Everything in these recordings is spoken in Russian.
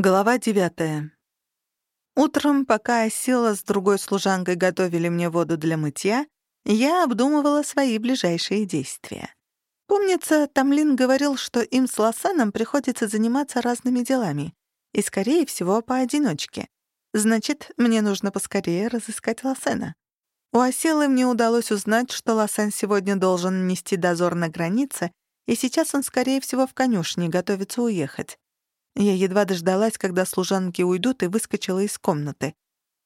Глава девятая. Утром, пока Сила с другой служанкой готовили мне воду для мытья, я обдумывала свои ближайшие действия. Помнится, Тамлин говорил, что им с Лосаном приходится заниматься разными делами, и, скорее всего, поодиночке. Значит, мне нужно поскорее разыскать Лосена. У Осилы мне удалось узнать, что Лосен сегодня должен нести дозор на границе, и сейчас он, скорее всего, в конюшне, готовится уехать. Я едва дождалась, когда служанки уйдут, и выскочила из комнаты.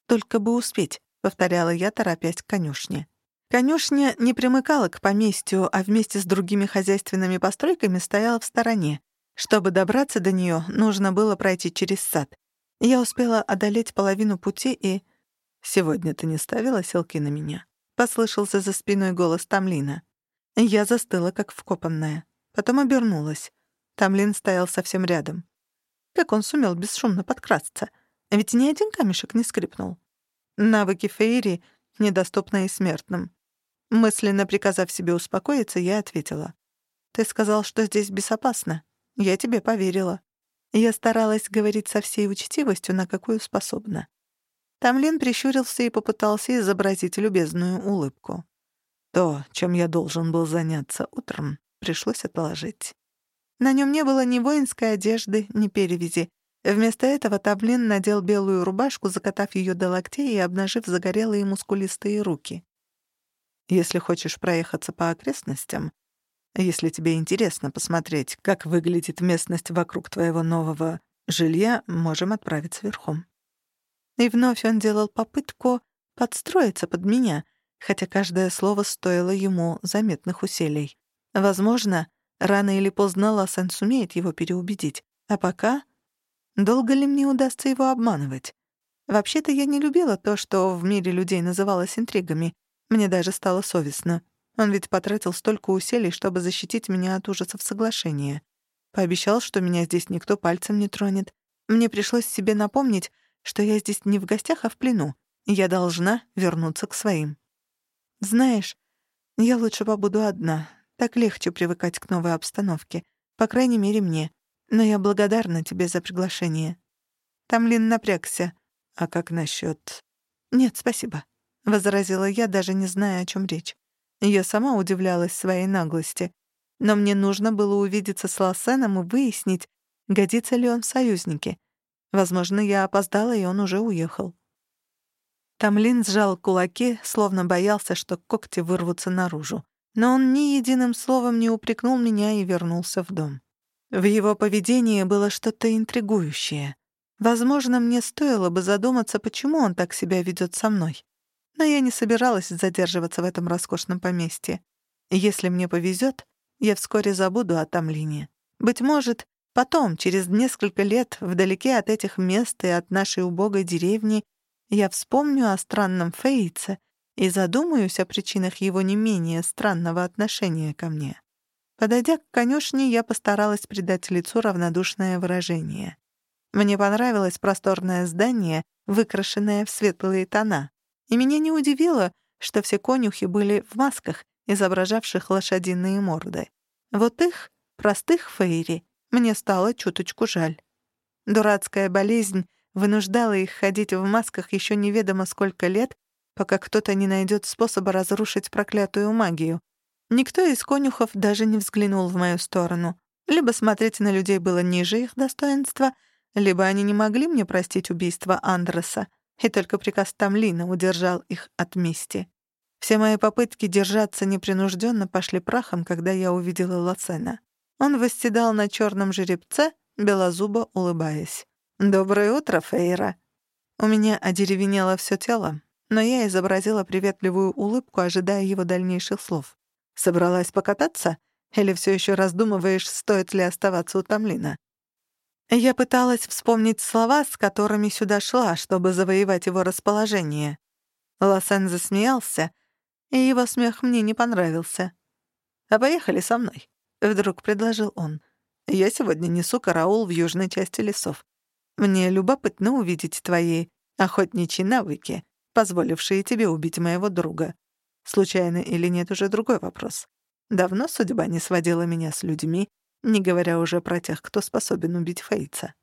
«Только бы успеть», — повторяла я, торопясь к конюшне. Конюшня не примыкала к поместью, а вместе с другими хозяйственными постройками стояла в стороне. Чтобы добраться до нее, нужно было пройти через сад. Я успела одолеть половину пути и... «Сегодня ты не ставила селки на меня?» — послышался за спиной голос Тамлина. Я застыла, как вкопанная. Потом обернулась. Тамлин стоял совсем рядом. Как он сумел бесшумно подкрасться? Ведь ни один камешек не скрипнул. Навыки Фейри недоступны и смертным. Мысленно приказав себе успокоиться, я ответила. «Ты сказал, что здесь безопасно. Я тебе поверила». Я старалась говорить со всей учтивостью, на какую способна. Тамлин прищурился и попытался изобразить любезную улыбку. То, чем я должен был заняться утром, пришлось отложить. На нем не было ни воинской одежды, ни перевязи. Вместо этого Таблин надел белую рубашку, закатав ее до локтей и обнажив загорелые мускулистые руки. «Если хочешь проехаться по окрестностям, если тебе интересно посмотреть, как выглядит местность вокруг твоего нового жилья, можем отправиться верхом». И вновь он делал попытку подстроиться под меня, хотя каждое слово стоило ему заметных усилий. Возможно, Рано или поздно Лассен сумеет его переубедить. А пока... Долго ли мне удастся его обманывать? Вообще-то я не любила то, что в мире людей называлось интригами. Мне даже стало совестно. Он ведь потратил столько усилий, чтобы защитить меня от ужасов соглашения. Пообещал, что меня здесь никто пальцем не тронет. Мне пришлось себе напомнить, что я здесь не в гостях, а в плену. Я должна вернуться к своим. Знаешь, я лучше побуду одна. Так легче привыкать к новой обстановке. По крайней мере, мне. Но я благодарна тебе за приглашение». Тамлин напрягся. «А как насчет? «Нет, спасибо», — возразила я, даже не зная, о чем речь. Я сама удивлялась своей наглости. Но мне нужно было увидеться с Лассеном и выяснить, годится ли он в союзнике. Возможно, я опоздала, и он уже уехал. Тамлин сжал кулаки, словно боялся, что когти вырвутся наружу но он ни единым словом не упрекнул меня и вернулся в дом. В его поведении было что-то интригующее. Возможно, мне стоило бы задуматься, почему он так себя ведет со мной. Но я не собиралась задерживаться в этом роскошном поместье. Если мне повезет, я вскоре забуду о Тамлине. Быть может, потом, через несколько лет, вдалеке от этих мест и от нашей убогой деревни, я вспомню о странном Фейце и задумаюсь о причинах его не менее странного отношения ко мне. Подойдя к конюшне, я постаралась придать лицу равнодушное выражение. Мне понравилось просторное здание, выкрашенное в светлые тона, и меня не удивило, что все конюхи были в масках, изображавших лошадиные морды. Вот их, простых фейри, мне стало чуточку жаль. Дурацкая болезнь вынуждала их ходить в масках еще неведомо сколько лет пока кто-то не найдет способа разрушить проклятую магию. Никто из конюхов даже не взглянул в мою сторону. Либо смотреть на людей было ниже их достоинства, либо они не могли мне простить убийство Андреса, и только приказ Тамлина удержал их от мести. Все мои попытки держаться непринужденно пошли прахом, когда я увидела Лацена. Он восседал на черном жеребце, белозубо улыбаясь. «Доброе утро, Фейра!» У меня одеревенело все тело, но я изобразила приветливую улыбку, ожидая его дальнейших слов. «Собралась покататься? Или все еще раздумываешь, стоит ли оставаться у Тамлина?» Я пыталась вспомнить слова, с которыми сюда шла, чтобы завоевать его расположение. Лосен засмеялся, и его смех мне не понравился. «А поехали со мной», — вдруг предложил он. «Я сегодня несу караул в южной части лесов. Мне любопытно увидеть твои охотничьи навыки позволившие тебе убить моего друга. Случайно или нет, уже другой вопрос. Давно судьба не сводила меня с людьми, не говоря уже про тех, кто способен убить Фейца.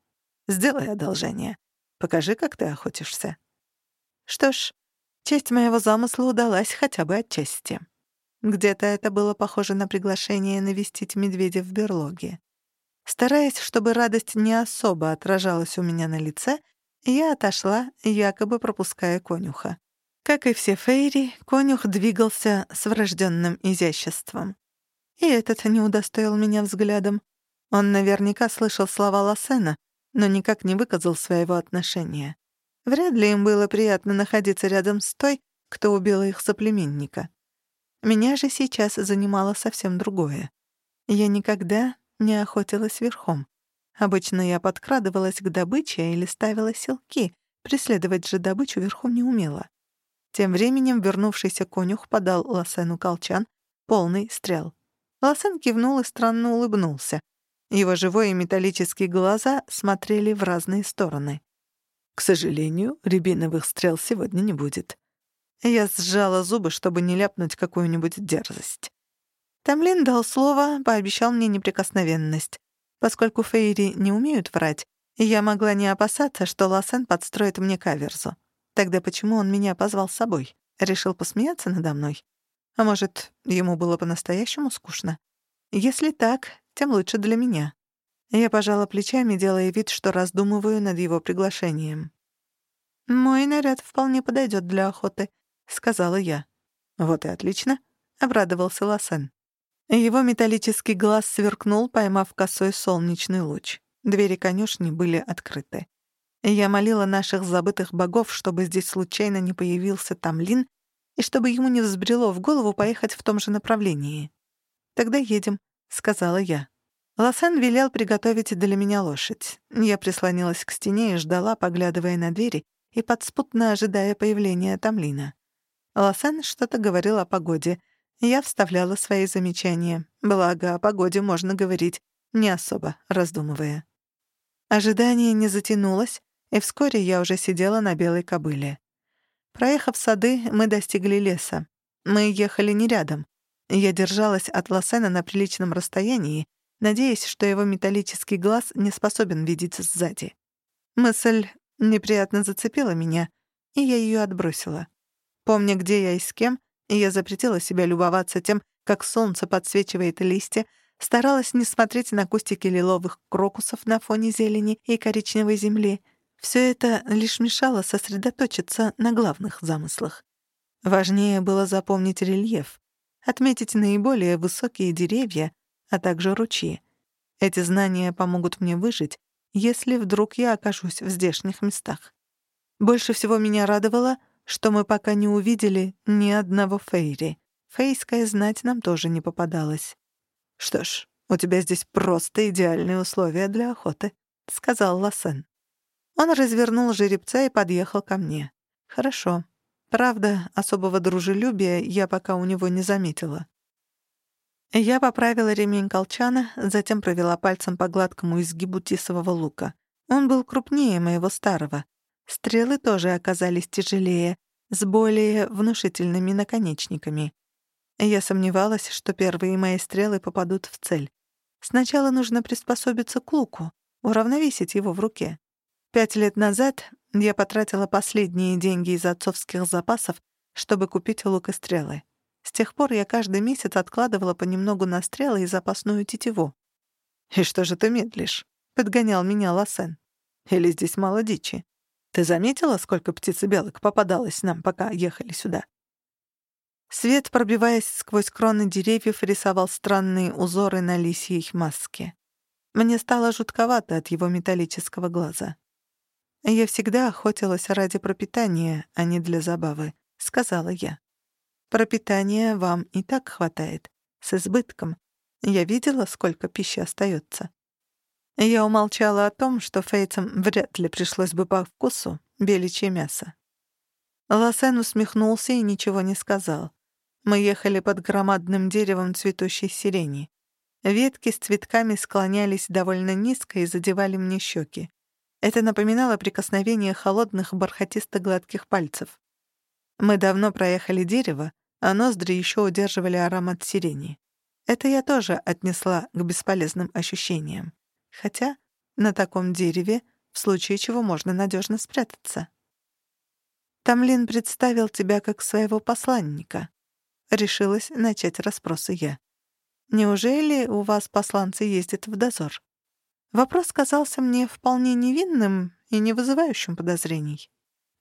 Сделай одолжение. Покажи, как ты охотишься». Что ж, часть моего замысла удалась хотя бы отчасти. Где-то это было похоже на приглашение навестить медведя в берлоге. Стараясь, чтобы радость не особо отражалась у меня на лице, я отошла, якобы пропуская конюха. Как и все фейри, конюх двигался с врожденным изяществом. И этот не удостоил меня взглядом. Он наверняка слышал слова Лассена, но никак не выказал своего отношения. Вряд ли им было приятно находиться рядом с той, кто убил их соплеменника. Меня же сейчас занимало совсем другое. Я никогда не охотилась верхом. Обычно я подкрадывалась к добыче или ставила селки, преследовать же добычу верхом не умела. Тем временем вернувшийся конюх подал Лосену колчан, полный стрел. Лосен кивнул и странно улыбнулся. Его живые металлические глаза смотрели в разные стороны. «К сожалению, рябиновых стрел сегодня не будет. Я сжала зубы, чтобы не ляпнуть какую-нибудь дерзость. Тамлин дал слово, пообещал мне неприкосновенность. Поскольку фейри не умеют врать, я могла не опасаться, что Лассен подстроит мне каверзу. Тогда почему он меня позвал с собой? Решил посмеяться надо мной? А может, ему было по-настоящему скучно? Если так, тем лучше для меня. Я пожала плечами, делая вид, что раздумываю над его приглашением. «Мой наряд вполне подойдет для охоты», — сказала я. «Вот и отлично», — обрадовался Лосен. Его металлический глаз сверкнул, поймав косой солнечный луч. Двери конюшни были открыты. Я молила наших забытых богов, чтобы здесь случайно не появился Тамлин и чтобы ему не взбрело в голову поехать в том же направлении. «Тогда едем», — сказала я. Лосен велел приготовить для меня лошадь. Я прислонилась к стене и ждала, поглядывая на двери и подспутно ожидая появления Тамлина. Лосен что-то говорил о погоде. Я вставляла свои замечания. Благо, о погоде можно говорить, не особо раздумывая. Ожидание не затянулось, и вскоре я уже сидела на белой кобыле. Проехав сады, мы достигли леса. Мы ехали не рядом. Я держалась от Лосена на приличном расстоянии, надеясь, что его металлический глаз не способен видеть сзади. Мысль неприятно зацепила меня, и я ее отбросила. Помня, где я и с кем, я запретила себя любоваться тем, как солнце подсвечивает листья, старалась не смотреть на кустики лиловых крокусов на фоне зелени и коричневой земли. Все это лишь мешало сосредоточиться на главных замыслах. Важнее было запомнить рельеф, отметить наиболее высокие деревья, а также ручьи. Эти знания помогут мне выжить, если вдруг я окажусь в здешних местах. Больше всего меня радовало — что мы пока не увидели ни одного Фейри. Фейская знать нам тоже не попадалась. «Что ж, у тебя здесь просто идеальные условия для охоты», — сказал Лассен. Он развернул жеребца и подъехал ко мне. «Хорошо. Правда, особого дружелюбия я пока у него не заметила». Я поправила ремень колчана, затем провела пальцем по гладкому изгибу тисового лука. Он был крупнее моего старого, Стрелы тоже оказались тяжелее, с более внушительными наконечниками. Я сомневалась, что первые мои стрелы попадут в цель. Сначала нужно приспособиться к луку, уравновесить его в руке. Пять лет назад я потратила последние деньги из отцовских запасов, чтобы купить лук и стрелы. С тех пор я каждый месяц откладывала понемногу на стрелы и запасную тетиву. «И что же ты медлишь?» — подгонял меня Лосен. «Или здесь мало дичи?» Ты заметила, сколько птиц и белок попадалось нам, пока ехали сюда?» Свет, пробиваясь сквозь кроны деревьев, рисовал странные узоры на лисьей маске. Мне стало жутковато от его металлического глаза. «Я всегда охотилась ради пропитания, а не для забавы», — сказала я. «Пропитания вам и так хватает, с избытком. Я видела, сколько пищи остается. Я умолчала о том, что фейцам вряд ли пришлось бы по вкусу беличье мясо. Лосен усмехнулся и ничего не сказал. Мы ехали под громадным деревом цветущей сирени. Ветки с цветками склонялись довольно низко и задевали мне щеки. Это напоминало прикосновение холодных бархатисто-гладких пальцев. Мы давно проехали дерево, а ноздри еще удерживали аромат сирени. Это я тоже отнесла к бесполезным ощущениям. Хотя на таком дереве в случае чего можно надежно спрятаться. Тамлин представил тебя как своего посланника. Решилась начать расспросы я. Неужели у вас посланцы ездят в дозор? Вопрос казался мне вполне невинным и не вызывающим подозрений.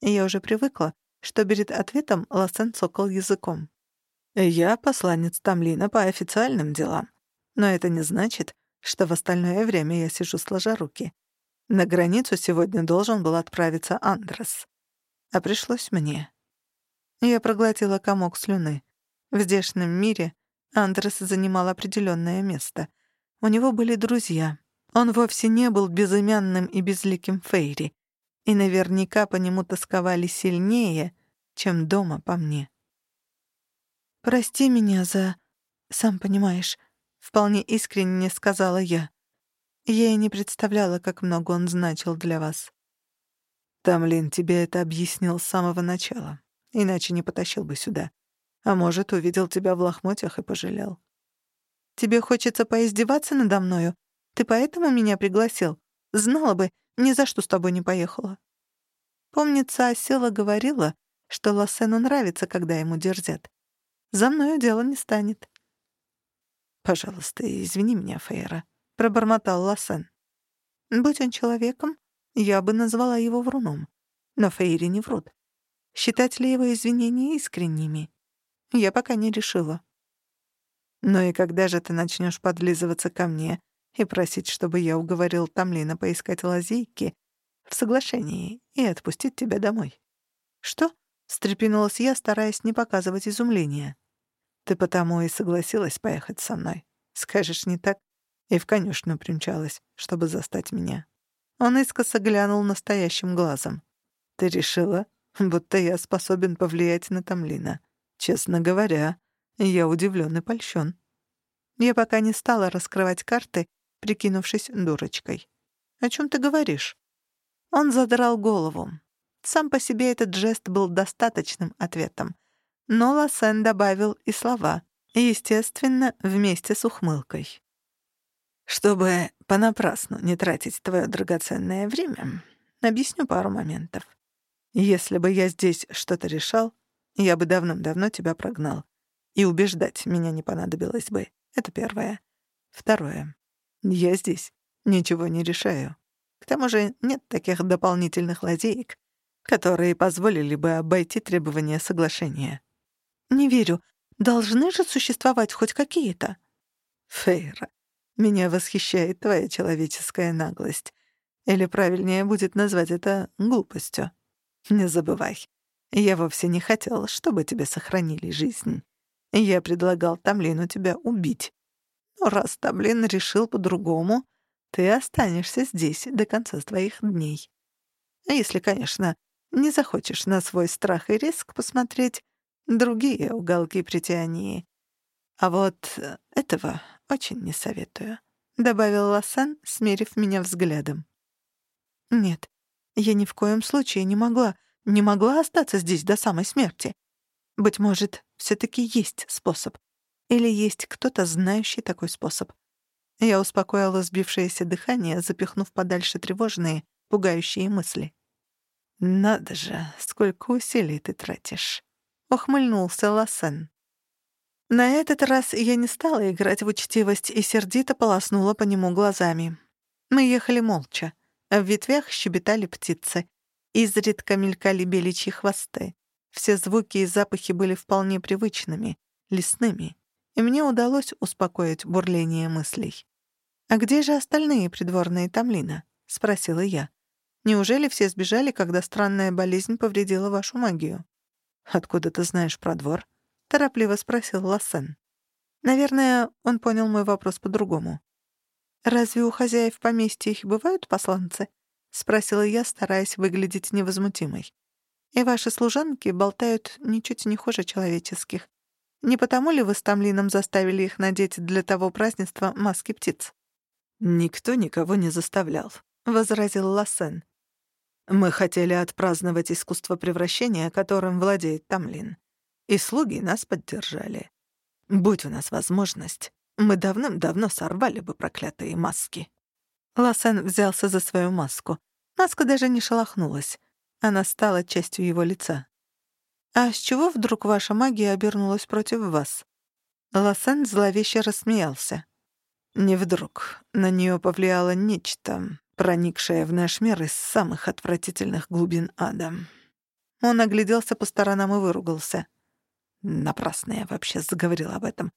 Я уже привыкла, что перед ответом Лассен цокал языком. «Я посланец Тамлина по официальным делам, но это не значит, что в остальное время я сижу сложа руки. На границу сегодня должен был отправиться Андрес. А пришлось мне. Я проглотила комок слюны. В здешнем мире Андрес занимал определенное место. У него были друзья. Он вовсе не был безымянным и безликим Фейри. И наверняка по нему тосковали сильнее, чем дома по мне. «Прости меня за... сам понимаешь», — вполне искренне сказала я. Я и не представляла, как много он значил для вас. Тамлин тебе это объяснил с самого начала, иначе не потащил бы сюда. А может, увидел тебя в лохмотьях и пожалел. Тебе хочется поиздеваться надо мною? Ты поэтому меня пригласил? Знала бы, ни за что с тобой не поехала. Помнится, Осела говорила, что Лассену нравится, когда ему дерзят. За мною дело не станет. «Пожалуйста, извини меня, Фейра», — пробормотал Лассен. «Будь он человеком, я бы назвала его вруном. Но Фейри не врут. Считать ли его извинения искренними? Я пока не решила». «Ну и когда же ты начнешь подлизываться ко мне и просить, чтобы я уговорил Тамлина поискать лазейки в соглашении и отпустить тебя домой?» «Что?» — встрепенулась я, стараясь не показывать изумления. Ты потому и согласилась поехать со мной. Скажешь, не так? И в конюшню примчалась, чтобы застать меня. Он искоса глянул настоящим глазом. Ты решила, будто я способен повлиять на Тамлина. Честно говоря, я удивлен и польщен. Я пока не стала раскрывать карты, прикинувшись дурочкой. «О чем ты говоришь?» Он задрал голову. Сам по себе этот жест был достаточным ответом — но Лассен добавил и слова, естественно, вместе с ухмылкой. «Чтобы понапрасну не тратить твое драгоценное время, объясню пару моментов. Если бы я здесь что-то решал, я бы давным-давно тебя прогнал. И убеждать меня не понадобилось бы. Это первое. Второе. Я здесь ничего не решаю. К тому же нет таких дополнительных лазеек, которые позволили бы обойти требования соглашения. «Не верю. Должны же существовать хоть какие-то». «Фейра, меня восхищает твоя человеческая наглость. Или правильнее будет назвать это глупостью. Не забывай, я вовсе не хотел, чтобы тебе сохранили жизнь. Я предлагал Тамлину тебя убить. Но раз Тамлин решил по-другому, ты останешься здесь до конца твоих дней. Если, конечно, не захочешь на свой страх и риск посмотреть другие уголки притянии. А вот э, этого очень не советую», — добавил Лоссан, смерив меня взглядом. «Нет, я ни в коем случае не могла, не могла остаться здесь до самой смерти. Быть может, все таки есть способ. Или есть кто-то, знающий такой способ. Я успокоила сбившееся дыхание, запихнув подальше тревожные, пугающие мысли. «Надо же, сколько усилий ты тратишь!» — ухмыльнулся Лассен. На этот раз я не стала играть в учтивость и сердито полоснула по нему глазами. Мы ехали молча. В ветвях щебетали птицы. Изредка мелькали беличьи хвосты. Все звуки и запахи были вполне привычными, лесными, и мне удалось успокоить бурление мыслей. «А где же остальные придворные Тамлина?» — спросила я. «Неужели все сбежали, когда странная болезнь повредила вашу магию?» «Откуда ты знаешь про двор?» — торопливо спросил Лассен. Наверное, он понял мой вопрос по-другому. «Разве у хозяев поместья их бывают посланцы?» — спросила я, стараясь выглядеть невозмутимой. «И ваши служанки болтают ничуть не хуже человеческих. Не потому ли вы с Тамлином заставили их надеть для того празднества маски птиц?» «Никто никого не заставлял», — возразил Лассен. Мы хотели отпраздновать искусство превращения, которым владеет Тамлин. И слуги нас поддержали. Будь у нас возможность, мы давным-давно сорвали бы проклятые маски. Лассен взялся за свою маску. Маска даже не шелохнулась. Она стала частью его лица. «А с чего вдруг ваша магия обернулась против вас?» Лосен зловеще рассмеялся. «Не вдруг. На нее повлияло нечто, проникшее в наш мир из самых отвратительных глубин ада». Он огляделся по сторонам и выругался. Напрасно я вообще заговорил об этом.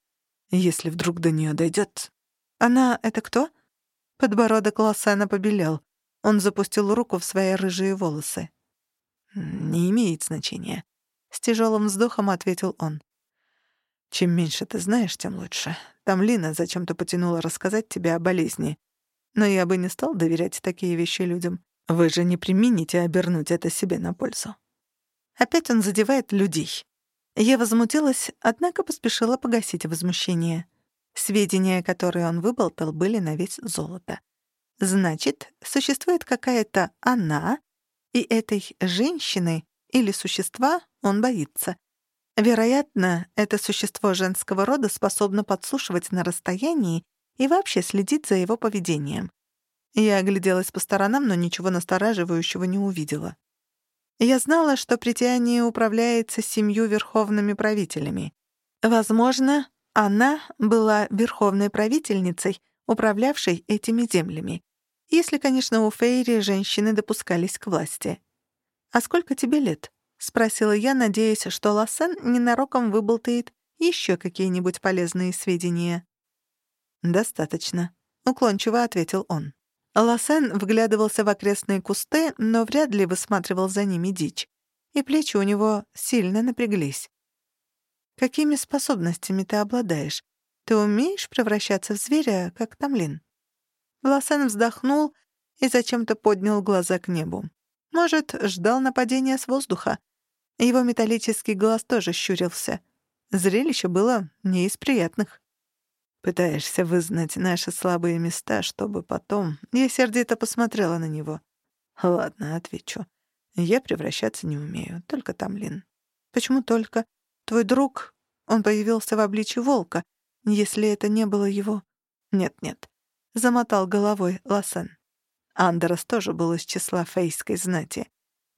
Если вдруг до нее дойдет. Она — это кто? Подбородок Лосена побелел. Он запустил руку в свои рыжие волосы. «Не имеет значения», — с тяжелым вздохом ответил он. «Чем меньше ты знаешь, тем лучше. Там Лина зачем-то потянула рассказать тебе о болезни. Но я бы не стал доверять такие вещи людям. Вы же не примените обернуть это себе на пользу». Опять он задевает людей. Я возмутилась, однако поспешила погасить возмущение. Сведения, которые он выболтал, были на весь золото. Значит, существует какая-то «она», и этой женщины или существа он боится. Вероятно, это существо женского рода способно подслушивать на расстоянии и вообще следить за его поведением. Я огляделась по сторонам, но ничего настораживающего не увидела. Я знала, что притяние управляется семью верховными правителями. Возможно, она была верховной правительницей, управлявшей этими землями. Если, конечно, у Фейри женщины допускались к власти. «А сколько тебе лет?» — спросила я, надеясь, что Лассен ненароком выболтает еще какие-нибудь полезные сведения. «Достаточно», — уклончиво ответил он. Лосен вглядывался в окрестные кусты, но вряд ли высматривал за ними дичь, и плечи у него сильно напряглись. «Какими способностями ты обладаешь? Ты умеешь превращаться в зверя, как Тамлин?» Лосен вздохнул и зачем-то поднял глаза к небу. Может, ждал нападения с воздуха. Его металлический глаз тоже щурился. Зрелище было не из приятных. Пытаешься вызнать наши слабые места, чтобы потом... Я сердито посмотрела на него. Ладно, отвечу. Я превращаться не умею, только Тамлин. Почему только? Твой друг, он появился в обличье волка, если это не было его... Нет-нет. Замотал головой Лассен. Андерос тоже был из числа фейской знати.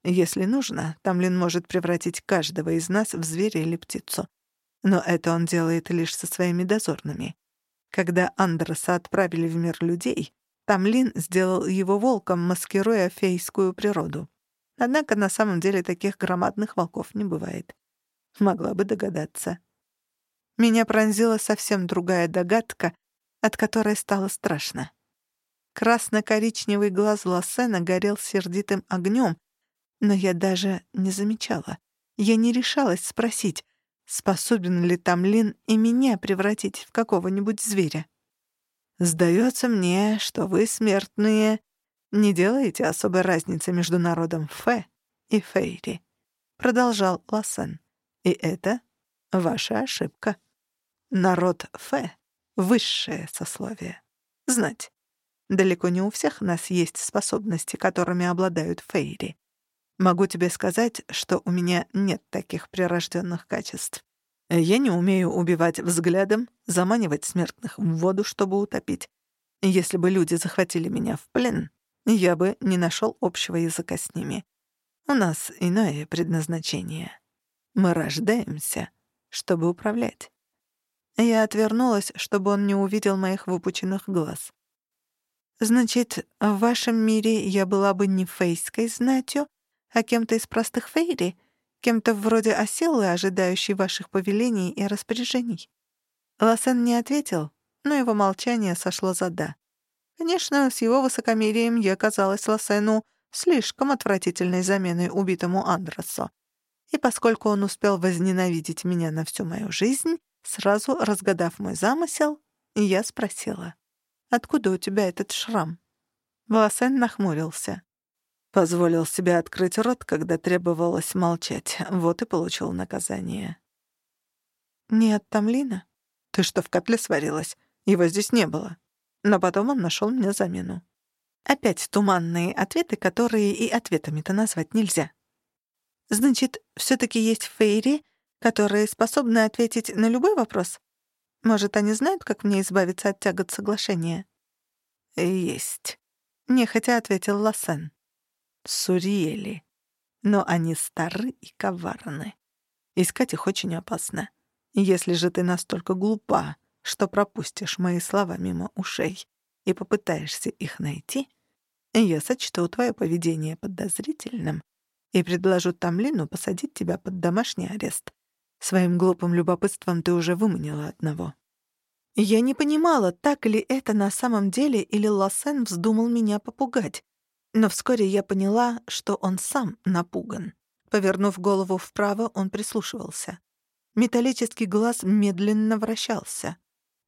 Если нужно, Тамлин может превратить каждого из нас в зверя или птицу. Но это он делает лишь со своими дозорными. Когда Андерса отправили в мир людей, Тамлин сделал его волком, маскируя фейскую природу. Однако на самом деле таких громадных волков не бывает. Могла бы догадаться. Меня пронзила совсем другая догадка, от которой стало страшно. Красно-коричневый глаз Лассена горел сердитым огнем, но я даже не замечала. Я не решалась спросить, Способен ли Тамлин и меня превратить в какого-нибудь зверя? Сдается мне, что вы, смертные, не делаете особой разницы между народом Фе и Фейри, продолжал Лассен. И это ваша ошибка. Народ Фе — высшее сословие. Знать. Далеко не у всех нас есть способности, которыми обладают Фейри. Могу тебе сказать, что у меня нет таких прирожденных качеств. Я не умею убивать взглядом, заманивать смертных в воду, чтобы утопить. Если бы люди захватили меня в плен, я бы не нашел общего языка с ними. У нас иное предназначение. Мы рождаемся, чтобы управлять. Я отвернулась, чтобы он не увидел моих выпученных глаз. «Значит, в вашем мире я была бы не фейской знатью, а кем-то из простых фейри, кем-то вроде осилы, ожидающей ваших повелений и распоряжений». Лосен не ответил, но его молчание сошло за «да». Конечно, с его высокомерием я казалась Лосену слишком отвратительной заменой убитому Андросу. И поскольку он успел возненавидеть меня на всю мою жизнь, сразу разгадав мой замысел, я спросила, «Откуда у тебя этот шрам?» Лосен нахмурился. Позволил себе открыть рот, когда требовалось молчать. Вот и получил наказание. «Нет, там Лина. Ты что, в котле сварилась? Его здесь не было». Но потом он нашел мне замену. Опять туманные ответы, которые и ответами-то назвать нельзя. Значит, все таки есть фейри, которые способны ответить на любой вопрос? Может, они знают, как мне избавиться от тягот соглашения? «Есть», — нехотя ответил Лассен. Суриели. Но они стары и коварны. Искать их очень опасно. Если же ты настолько глупа, что пропустишь мои слова мимо ушей и попытаешься их найти, я сочту твое поведение подозрительным и предложу Тамлину посадить тебя под домашний арест. Своим глупым любопытством ты уже выманила одного. Я не понимала, так ли это на самом деле или Лассен вздумал меня попугать. Но вскоре я поняла, что он сам напуган. Повернув голову вправо, он прислушивался. Металлический глаз медленно вращался.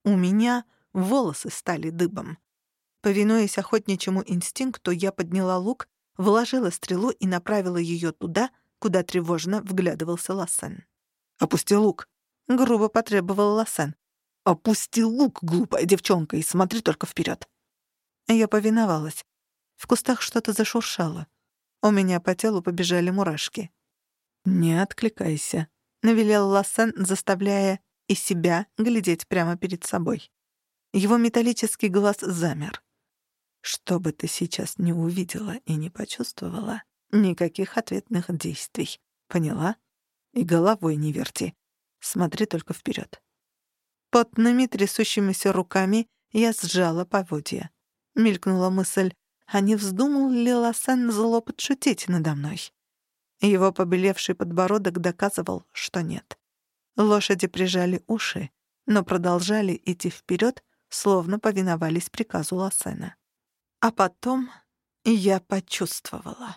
У меня волосы стали дыбом. Повинуясь охотничьему инстинкту, я подняла лук, вложила стрелу и направила ее туда, куда тревожно вглядывался Лассен. «Опусти лук», — грубо потребовал Лассен. «Опусти лук, глупая девчонка, и смотри только вперед. Я повиновалась. В кустах что-то зашуршало. У меня по телу побежали мурашки. «Не откликайся», — навелел Лассен, заставляя и себя глядеть прямо перед собой. Его металлический глаз замер. Что бы ты сейчас не увидела и не почувствовала, никаких ответных действий. Поняла? И головой не верти. Смотри только вперед. Потными трясущимися руками я сжала поводья. Мелькнула мысль, а не вздумал ли Лосен зло подшутить надо мной? Его побелевший подбородок доказывал, что нет. Лошади прижали уши, но продолжали идти вперед, словно повиновались приказу Лосена. А потом я почувствовала.